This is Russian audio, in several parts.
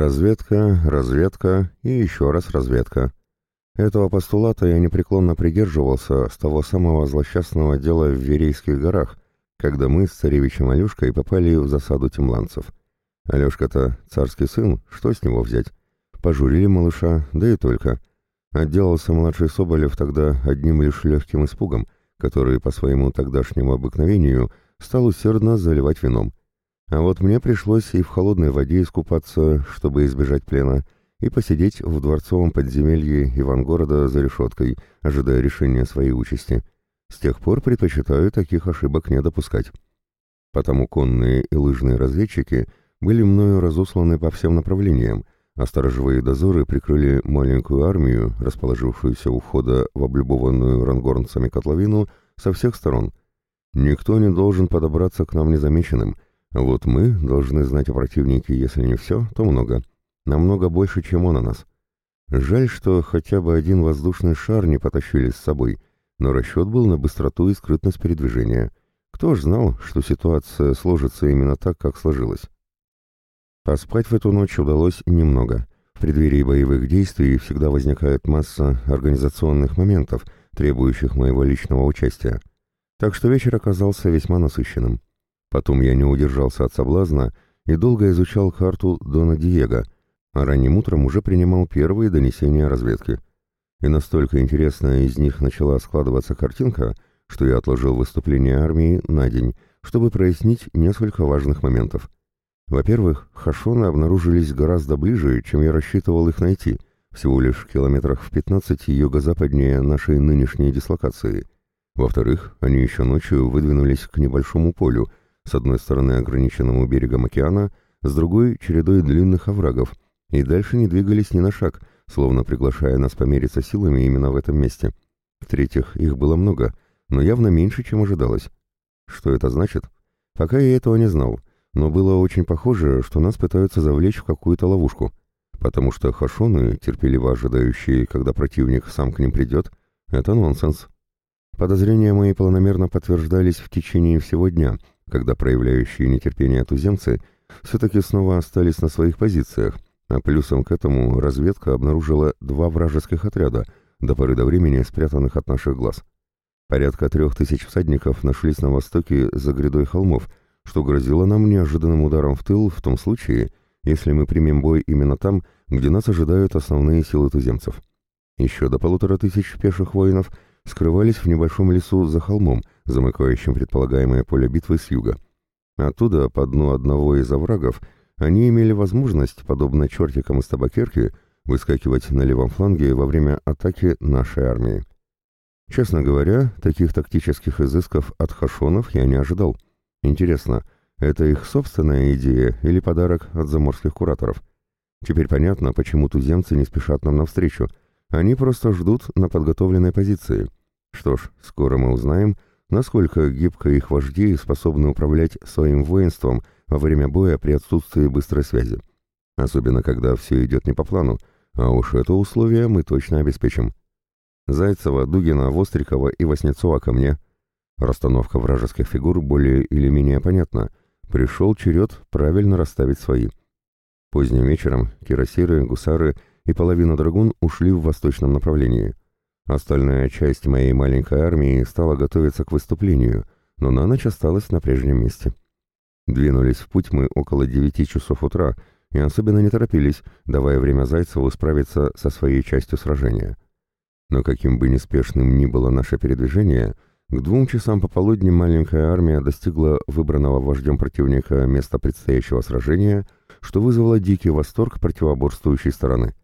Разведка, разведка и еще раз разведка. Этого постулата я непреклонно придерживался с того самого злосчастного дела в Верейских горах, когда мы с царевичем Алешкой попали в засаду темланцев. Алешка-то царский сын, что с него взять? Пожурили малыша, да и только. Отделался младший Соболев тогда одним лишь легким испугом, который по своему тогдашнему обыкновению стал усердно заливать вином. А вот мне пришлось и в холодной воде искупаться, чтобы избежать плена, и посидеть в дворцовом подземелье Ивангорода за решеткой, ожидая решения своей участи. С тех пор предпочитаю таких ошибок не допускать. Потому конные и лыжные разведчики были мною разосланы по всем направлениям, а сторожевые дозоры прикрыли маленькую армию, расположившуюся у входа в облюбованную рангорнцами котловину, со всех сторон. Никто не должен подобраться к нам незамеченным — вот мы должны знать о противнике, если не все, то много. Намного больше, чем он о нас. Жаль, что хотя бы один воздушный шар не потащили с собой, но расчет был на быстроту и скрытность передвижения. Кто ж знал, что ситуация сложится именно так, как сложилась? Поспать в эту ночь удалось немного. В преддверии боевых действий всегда возникает масса организационных моментов, требующих моего личного участия. Так что вечер оказался весьма насыщенным. Потом я не удержался от соблазна и долго изучал карту Дона Диего, а ранним утром уже принимал первые донесения разведки. И настолько интересная из них начала складываться картинка, что я отложил выступление армии на день, чтобы прояснить несколько важных моментов. Во-первых, хашоны обнаружились гораздо ближе, чем я рассчитывал их найти, всего лишь в километрах в 15 юго-западнее нашей нынешней дислокации. Во-вторых, они еще ночью выдвинулись к небольшому полю, с одной стороны ограниченному берегом океана, с другой — чередой длинных оврагов, и дальше не двигались ни на шаг, словно приглашая нас помериться силами именно в этом месте. В-третьих, их было много, но явно меньше, чем ожидалось. Что это значит? Пока я этого не знал, но было очень похоже, что нас пытаются завлечь в какую-то ловушку, потому что хашоны, терпеливо ожидающие, когда противник сам к ним придет, это нонсенс. Подозрения мои планомерно подтверждались в течение всего дня — когда проявляющие нетерпение туземцы все-таки снова остались на своих позициях, а плюсом к этому разведка обнаружила два вражеских отряда, до поры до времени спрятанных от наших глаз. Порядка трех тысяч всадников нашлись на востоке за грядой холмов, что грозило нам неожиданным ударом в тыл в том случае, если мы примем бой именно там, где нас ожидают основные силы туземцев. Еще до полутора тысяч пеших воинов – скрывались в небольшом лесу за холмом, замыкающим предполагаемое поле битвы с юга. Оттуда, по дну одного из оврагов, они имели возможность, подобно чертикам из табакерки, выскакивать на левом фланге во время атаки нашей армии. Честно говоря, таких тактических изысков от хашонов я не ожидал. Интересно, это их собственная идея или подарок от заморских кураторов? Теперь понятно, почему туземцы не спешат нам навстречу — они просто ждут на подготовленной позиции. Что ж, скоро мы узнаем, насколько гибко их вожди способны управлять своим воинством во время боя при отсутствии быстрой связи. Особенно, когда все идет не по плану, а уж это условие мы точно обеспечим. Зайцева, Дугина, Вострикова и Васнецова ко мне. Расстановка вражеских фигур более или менее понятна. Пришел черед правильно расставить свои. Поздним вечером кирасиры, гусары — и половина драгун ушли в восточном направлении. Остальная часть моей маленькой армии стала готовиться к выступлению, но на ночь осталась на прежнем месте. Двинулись в путь мы около девяти часов утра и особенно не торопились, давая время Зайцеву справиться со своей частью сражения. Но каким бы неспешным ни было наше передвижение, к двум часам пополудни маленькая армия достигла выбранного вождем противника места предстоящего сражения, что вызвало дикий восторг противоборствующей стороны.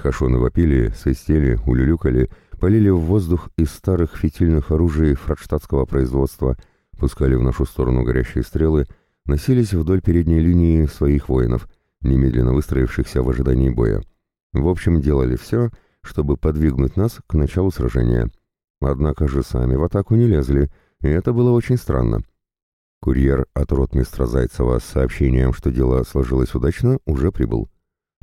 Хашоны вопили, свистели, улюлюкали, полили в воздух из старых фитильных оружий фрадштадтского производства, пускали в нашу сторону горящие стрелы, носились вдоль передней линии своих воинов, немедленно выстроившихся в ожидании боя. В общем, делали все, чтобы подвигнуть нас к началу сражения. Однако же сами в атаку не лезли, и это было очень странно. Курьер от ротмистра Зайцева с сообщением, что дело сложилось удачно, уже прибыл.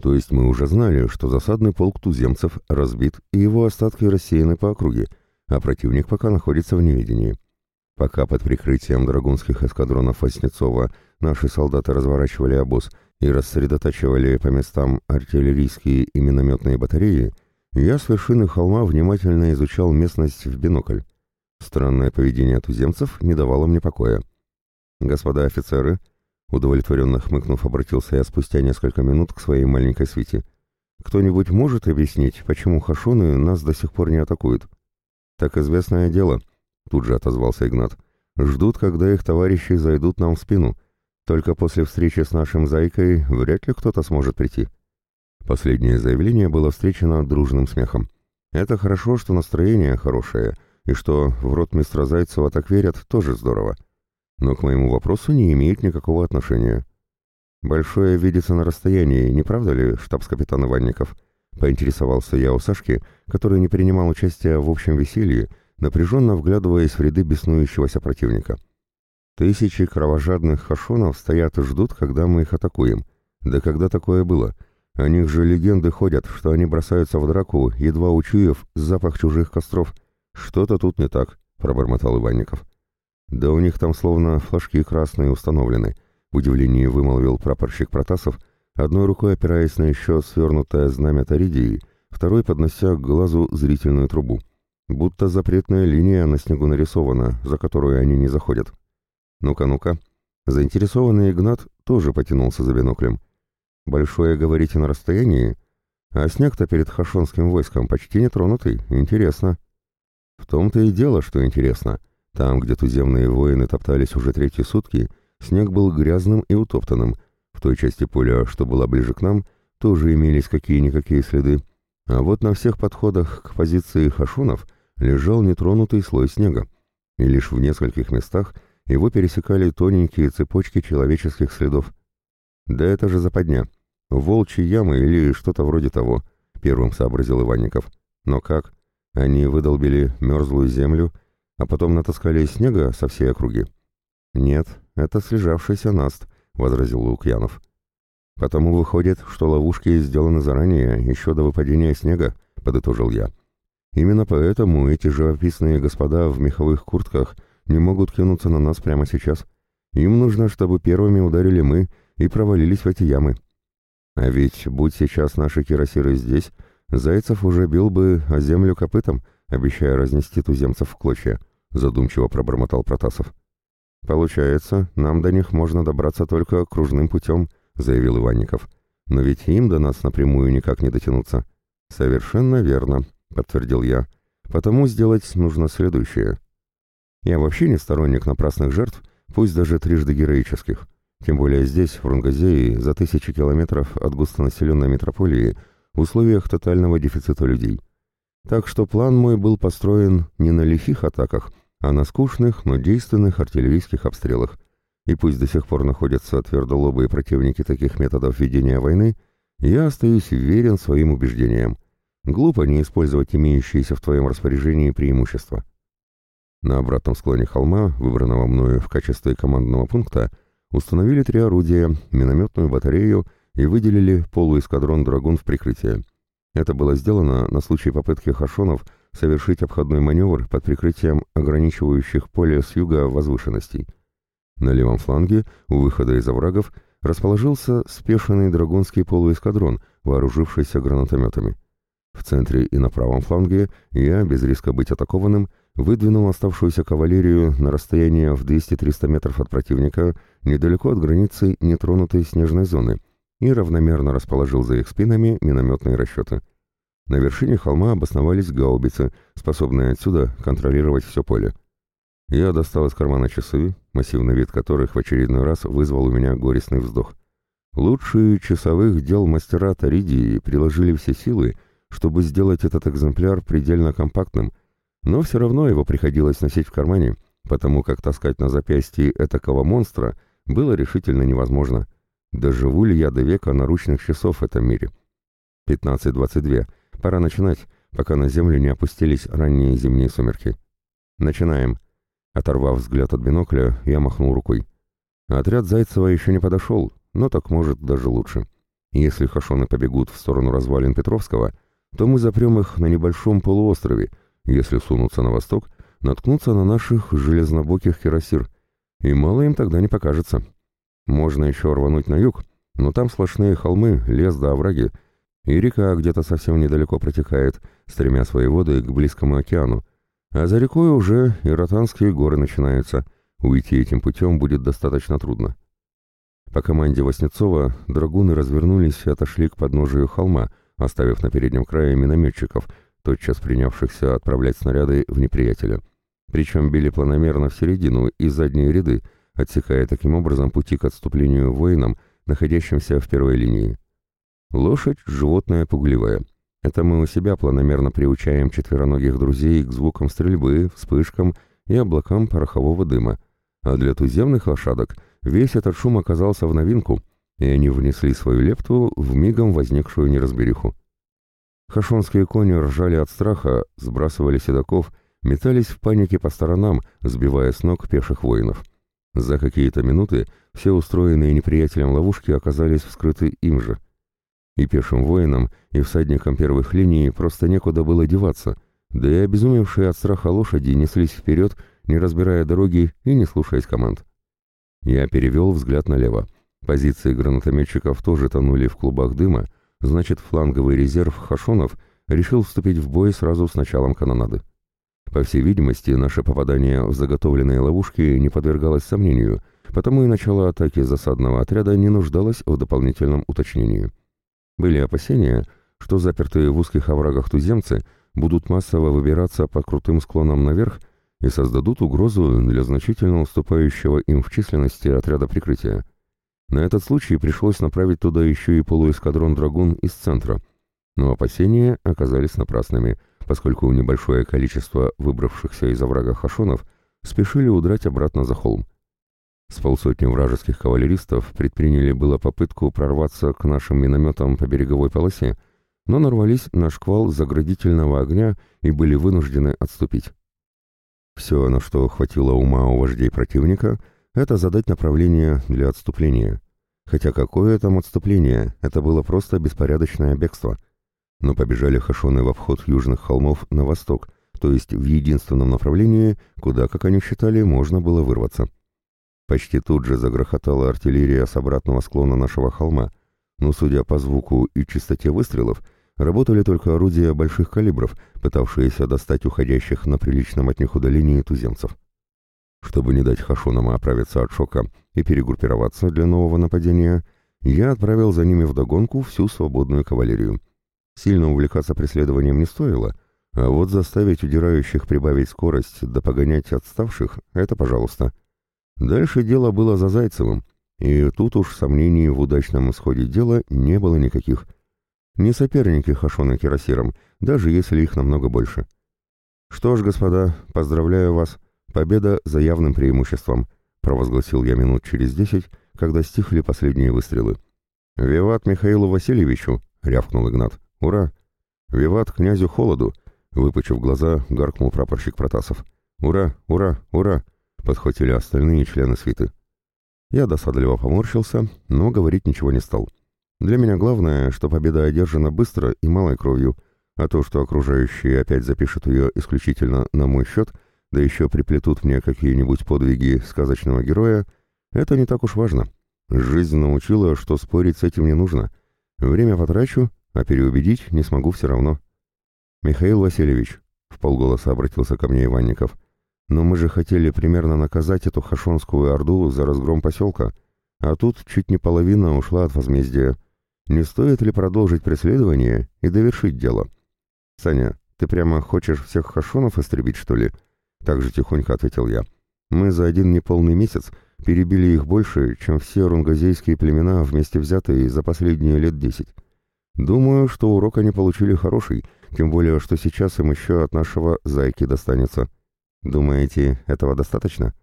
То есть мы уже знали, что засадный полк туземцев разбит и его остатки рассеяны по округе, а противник пока находится в неведении. Пока под прикрытием драгунских эскадронов Воснецова наши солдаты разворачивали обоз и рассредотачивали по местам артиллерийские и минометные батареи, я с вершины холма внимательно изучал местность в бинокль. Странное поведение туземцев не давало мне покоя. «Господа офицеры», удовлетворенно хмыкнув, обратился я спустя несколько минут к своей маленькой свите. «Кто-нибудь может объяснить, почему хашоны нас до сих пор не атакуют?» «Так известное дело», — тут же отозвался Игнат. «Ждут, когда их товарищи зайдут нам в спину. Только после встречи с нашим зайкой вряд ли кто-то сможет прийти». Последнее заявление было встречено дружным смехом. «Это хорошо, что настроение хорошее», — и что в рот мистера Зайцева так верят, тоже здорово. Но к моему вопросу не имеет никакого отношения. «Большое видится на расстоянии, не правда ли, штабс-капитан Иванников?» Поинтересовался я у Сашки, который не принимал участия в общем веселье, напряженно вглядываясь в ряды беснующегося противника. Тысячи кровожадных хашонов стоят и ждут, когда мы их атакуем. Да когда такое было? О них же легенды ходят, что они бросаются в драку, едва учуяв запах чужих костров — «Что-то тут не так», — пробормотал Иванников. «Да у них там словно флажки красные установлены», — в удивлении вымолвил прапорщик Протасов, одной рукой опираясь на еще свернутое знамя Торидии, второй поднося к глазу зрительную трубу. Будто запретная линия на снегу нарисована, за которую они не заходят. «Ну-ка, ну-ка». Заинтересованный Игнат тоже потянулся за биноклем. «Большое, говорите, на расстоянии? А снег-то перед хашонским войском почти нетронутый. Интересно». В том-то и дело, что интересно. Там, где туземные воины топтались уже третьи сутки, снег был грязным и утоптанным. В той части поля, что была ближе к нам, тоже имелись какие-никакие следы. А вот на всех подходах к позиции хашунов лежал нетронутый слой снега. И лишь в нескольких местах его пересекали тоненькие цепочки человеческих следов. «Да это же западня. Волчьи ямы или что-то вроде того», — первым сообразил Иванников. «Но как? Они выдолбили мерзлую землю, а потом натаскали снега со всей округи. «Нет, это слежавшийся наст», — возразил Лукьянов. «Потому выходит, что ловушки сделаны заранее, еще до выпадения снега», — подытожил я. «Именно поэтому эти живописные господа в меховых куртках не могут кинуться на нас прямо сейчас. Им нужно, чтобы первыми ударили мы и провалились в эти ямы. А ведь, будь сейчас наши кирасиры здесь, Зайцев уже бил бы о землю копытом, обещая разнести туземцев в клочья, задумчиво пробормотал Протасов. «Получается, нам до них можно добраться только кружным путем», — заявил Иванников. «Но ведь им до нас напрямую никак не дотянуться». «Совершенно верно», — подтвердил я. «Потому сделать нужно следующее. Я вообще не сторонник напрасных жертв, пусть даже трижды героических. Тем более здесь, в Рунгазеи, за тысячи километров от густонаселенной метрополии, в условиях тотального дефицита людей. Так что план мой был построен не на лихих атаках, а на скучных, но действенных артиллерийских обстрелах. И пусть до сих пор находятся твердолобые противники таких методов ведения войны, я остаюсь верен своим убеждениям. Глупо не использовать имеющиеся в твоем распоряжении преимущества. На обратном склоне холма, выбранного мною в качестве командного пункта, установили три орудия, минометную батарею и выделили полуэскадрон «Драгун» в прикрытие. Это было сделано на случай попытки хашонов совершить обходной маневр под прикрытием ограничивающих поле с юга возвышенностей. На левом фланге, у выхода из оврагов, расположился спешенный драгунский полуэскадрон, вооружившийся гранатометами. В центре и на правом фланге я, без риска быть атакованным, выдвинул оставшуюся кавалерию на расстояние в 200-300 метров от противника, недалеко от границы нетронутой снежной зоны, и равномерно расположил за их спинами минометные расчеты. На вершине холма обосновались гаубицы, способные отсюда контролировать все поле. Я достал из кармана часы, массивный вид которых в очередной раз вызвал у меня горестный вздох. Лучшие часовых дел мастера Таридии приложили все силы, чтобы сделать этот экземпляр предельно компактным, но все равно его приходилось носить в кармане, потому как таскать на запястье этакого монстра было решительно невозможно. Доживу ли я до века наручных часов в этом мире? 15.22. Пора начинать, пока на землю не опустились ранние зимние сумерки. Начинаем. Оторвав взгляд от бинокля, я махнул рукой. Отряд Зайцева еще не подошел, но так может даже лучше. Если хашоны побегут в сторону развалин Петровского, то мы запрем их на небольшом полуострове, если сунутся на восток, наткнутся на наших железнобоких кирасир, и мало им тогда не покажется. Можно еще рвануть на юг, но там сплошные холмы, лес да овраги, и река где-то совсем недалеко протекает, стремя свои воды к близкому океану. А за рекой уже и Ротанские горы начинаются. Уйти этим путем будет достаточно трудно. По команде Васнецова драгуны развернулись и отошли к подножию холма, оставив на переднем крае минометчиков, тотчас принявшихся отправлять снаряды в неприятеля. Причем били планомерно в середину и задние ряды, отсекая таким образом пути к отступлению воинам, находящимся в первой линии. Лошадь — животное пугливое. Это мы у себя планомерно приучаем четвероногих друзей к звукам стрельбы, вспышкам и облакам порохового дыма. А для туземных лошадок весь этот шум оказался в новинку, и они внесли свою лепту в мигом возникшую неразбериху. Хашонские кони ржали от страха, сбрасывали седаков, метались в панике по сторонам, сбивая с ног пеших воинов. За какие-то минуты все устроенные неприятелем ловушки оказались вскрыты им же. И пешим воинам, и всадникам первых линий просто некуда было деваться, да и обезумевшие от страха лошади неслись вперед, не разбирая дороги и не слушаясь команд. Я перевел взгляд налево. Позиции гранатометчиков тоже тонули в клубах дыма, значит, фланговый резерв хашонов решил вступить в бой сразу с началом канонады. По всей видимости, наше попадание в заготовленные ловушки не подвергалось сомнению, потому и начало атаки засадного отряда не нуждалось в дополнительном уточнении. Были опасения, что запертые в узких оврагах туземцы будут массово выбираться по крутым склонам наверх и создадут угрозу для значительно уступающего им в численности отряда прикрытия. На этот случай пришлось направить туда еще и полуэскадрон «Драгун» из центра, но опасения оказались напрасными – поскольку небольшое количество выбравшихся из оврага хашонов спешили удрать обратно за холм. С полсотни вражеских кавалеристов предприняли было попытку прорваться к нашим минометам по береговой полосе, но нарвались на шквал заградительного огня и были вынуждены отступить. Все, на что хватило ума у вождей противника, это задать направление для отступления. Хотя какое там отступление, это было просто беспорядочное бегство — но побежали хашоны в обход южных холмов на восток, то есть в единственном направлении, куда, как они считали, можно было вырваться. Почти тут же загрохотала артиллерия с обратного склона нашего холма, но, судя по звуку и частоте выстрелов, работали только орудия больших калибров, пытавшиеся достать уходящих на приличном от них удалении туземцев. Чтобы не дать хашонам оправиться от шока и перегруппироваться для нового нападения, я отправил за ними вдогонку всю свободную кавалерию. Сильно увлекаться преследованием не стоило, а вот заставить удирающих прибавить скорость да погонять отставших — это пожалуйста. Дальше дело было за Зайцевым, и тут уж сомнений в удачном исходе дела не было никаких. Не соперники Хашон и Кирасиром, даже если их намного больше. «Что ж, господа, поздравляю вас. Победа за явным преимуществом», — провозгласил я минут через десять, когда стихли последние выстрелы. «Виват Михаилу Васильевичу», — рявкнул Игнат. «Ура! Виват князю холоду!» Выпучив глаза, гаркнул прапорщик Протасов. «Ура! Ура! Ура!» Подхватили остальные члены свиты. Я досадливо поморщился, но говорить ничего не стал. Для меня главное, что победа одержана быстро и малой кровью, а то, что окружающие опять запишут ее исключительно на мой счет, да еще приплетут мне какие-нибудь подвиги сказочного героя, это не так уж важно. Жизнь научила, что спорить с этим не нужно. Время потрачу, а переубедить не смогу все равно. «Михаил Васильевич», — в полголоса обратился ко мне Иванников, «но мы же хотели примерно наказать эту хашонскую орду за разгром поселка, а тут чуть не половина ушла от возмездия. Не стоит ли продолжить преследование и довершить дело?» «Саня, ты прямо хочешь всех хашонов истребить, что ли?» Так же тихонько ответил я. «Мы за один неполный месяц перебили их больше, чем все рунгазейские племена вместе взятые за последние лет десять. Думаю, что урок они получили хороший, тем более, что сейчас им еще от нашего зайки достанется. Думаете, этого достаточно?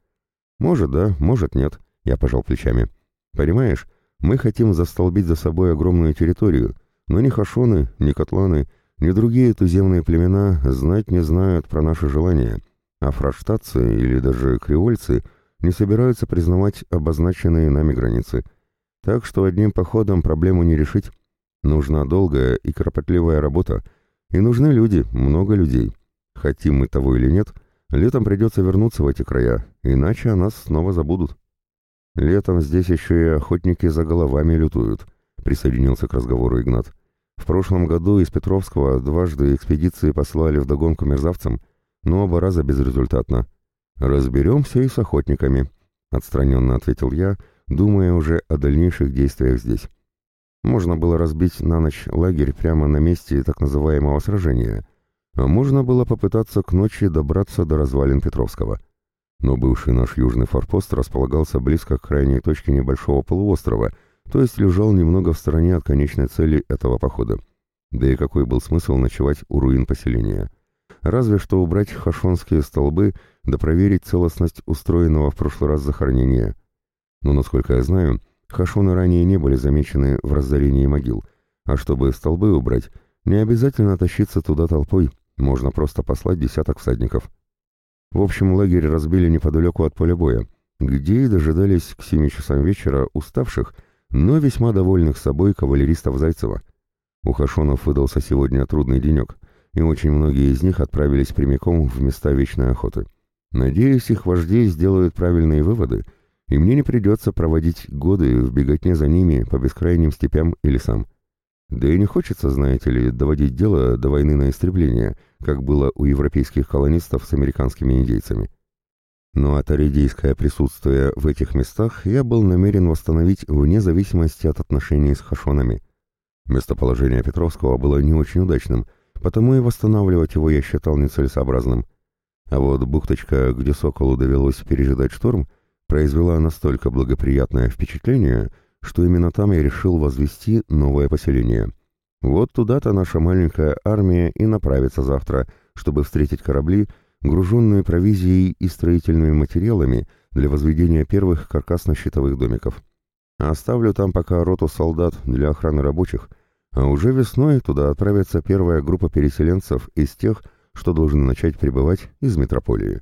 Может, да, может, нет, я пожал плечами. Понимаешь, мы хотим застолбить за собой огромную территорию, но ни хашоны, ни котланы, ни другие туземные племена знать не знают про наши желания, а фраштатцы или даже креольцы не собираются признавать обозначенные нами границы. Так что одним походом проблему не решить. Нужна долгая и кропотливая работа, и нужны люди, много людей. Хотим мы того или нет, летом придется вернуться в эти края, иначе о нас снова забудут. Летом здесь еще и охотники за головами лютуют, присоединился к разговору Игнат. В прошлом году из Петровского дважды экспедиции послали вдогонку мерзавцам, но оба раза безрезультатно. «Разберемся и с охотниками», — отстраненно ответил я, думая уже о дальнейших действиях здесь. Можно было разбить на ночь лагерь прямо на месте так называемого сражения, а можно было попытаться к ночи добраться до развалин Петровского. Но бывший наш южный форпост располагался близко к крайней точке небольшого полуострова, то есть лежал немного в стороне от конечной цели этого похода. Да и какой был смысл ночевать у руин поселения? Разве что убрать хашонские столбы да проверить целостность устроенного в прошлый раз захоронения. Но, насколько я знаю, хашоны ранее не были замечены в разорении могил, а чтобы столбы убрать, не обязательно тащиться туда толпой, можно просто послать десяток всадников. В общем, лагерь разбили неподалеку от поля боя, где и дожидались к семи часам вечера уставших, но весьма довольных собой кавалеристов Зайцева. У Хашонов выдался сегодня трудный денек, и очень многие из них отправились прямиком в места вечной охоты. Надеюсь, их вожди сделают правильные выводы, и мне не придется проводить годы в беготне за ними по бескрайним степям и лесам. Да и не хочется, знаете ли, доводить дело до войны на истребление, как было у европейских колонистов с американскими индейцами. Но атаридийское присутствие в этих местах я был намерен восстановить вне зависимости от отношений с хашонами. Местоположение Петровского было не очень удачным, потому и восстанавливать его я считал нецелесообразным. А вот бухточка, где Соколу довелось пережидать шторм, произвела настолько благоприятное впечатление, что именно там я решил возвести новое поселение. Вот туда-то наша маленькая армия и направится завтра, чтобы встретить корабли, груженные провизией и строительными материалами для возведения первых каркасно-щитовых домиков. Оставлю там пока роту солдат для охраны рабочих, а уже весной туда отправится первая группа переселенцев из тех, что должны начать прибывать из метрополии.